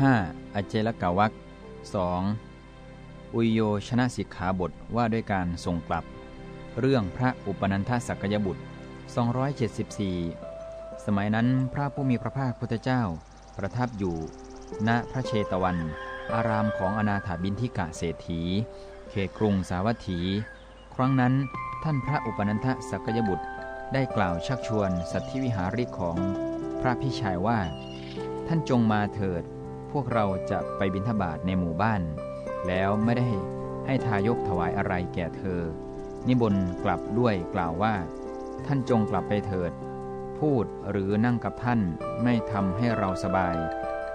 5. อเจลกาวัก 2. อุยโยชนะสิกขาบทว่าด้วยการส่งกลับ เรื่องพระอุปนันทสักยบุตร 274 สมัยนั้นพระผู้มีพระภาคพุทธเจ้า ประทับอยู่ ณพระเชตวัน อารามของอนาถาบินทิกะเศรษฐี เขตกรุงสาวัตถี ครั้งนั้นท่านพระอุปนันทสักยบุตรได้กล่าวชักชวนสัตธิวิหาริกของพระพิชัยว่า ท่านจงมาเถิด พวกเราจะไปบิณฑบาตในหมู่บ้าน แล้วไม่ได้ให้ทายกถวายอะไรแก่เธอ นิบนกลับด้วยกล่าวว่า ท่านจงกลับไปเถิด พูดหรือนั่งกับท่านไม่ทำให้เราสบาย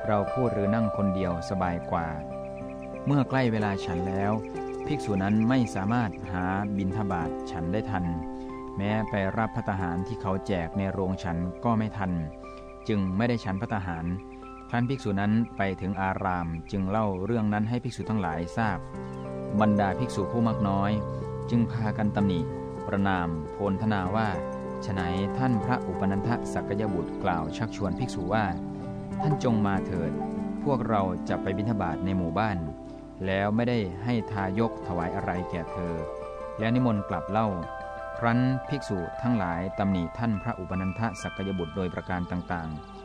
เราพูดหรือนั่งคนเดียวสบายกว่า เมื่อใกล้เวลาฉันแล้ว ภิกษุนั้นไม่สามารถหาบิณฑบาตฉันได้ทัน แม้ไปรับพัตหารที่เขาแจกในโรงฉันก็ไม่ทัน จึงไม่ได้ฉันพัตหาร ครั้นภิกษุนั้นไปถึงอารามจึงเล่าเรื่องนั้นให้ภิกษุทั้งหลายทราบ บรรดาภิกษุผู้มากน้อย จึงพากันตำหนิ ประนาม โพลธนาว่าฉนัยท่านพระอุปนันทสักยบุตรกล่าวชักชวนภิกษุว่า ท่านจงมาเถิด พวกเราจะไปบิณฑบาตในหมู่บ้าน แล้วไม่ได้ให้ทายกถวายอะไรแก่เธอ แล้วนิมนต์กลับเล่า ครั้นภิกษุทั้งหลายตำหนิท่านพระอุปนันทสักยบุตรโดยประการต่างๆ